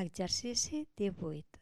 Exercici 18.